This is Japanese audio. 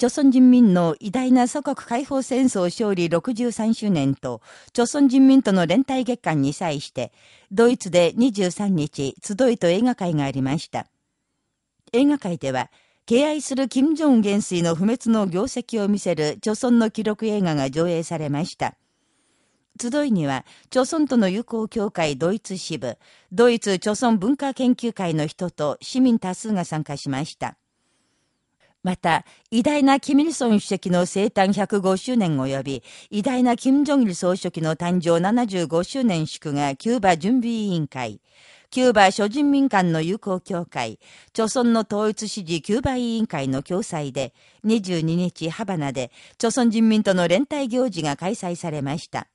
朝鮮人民の偉大な祖国解放戦争勝利63周年と、朝鮮人民との連帯月間に際して、ドイツで23日、集いと映画会がありました。映画会では、敬愛する金正恩元帥の不滅の業績を見せる朝鮮の記録映画が上映されました。集いには、朝鮮との友好協会ドイツ支部、ドイツ朝鮮文化研究会の人と市民多数が参加しました。また、偉大なキミルソン主席の生誕105周年及び、偉大なキム・ジョンイル総書記の誕生75周年祝賀キューバ準備委員会、キューバ諸人民間の友好協会、朝鮮の統一支持キューバ委員会の共催で、22日ハバナで、朝鮮人民との連帯行事が開催されました。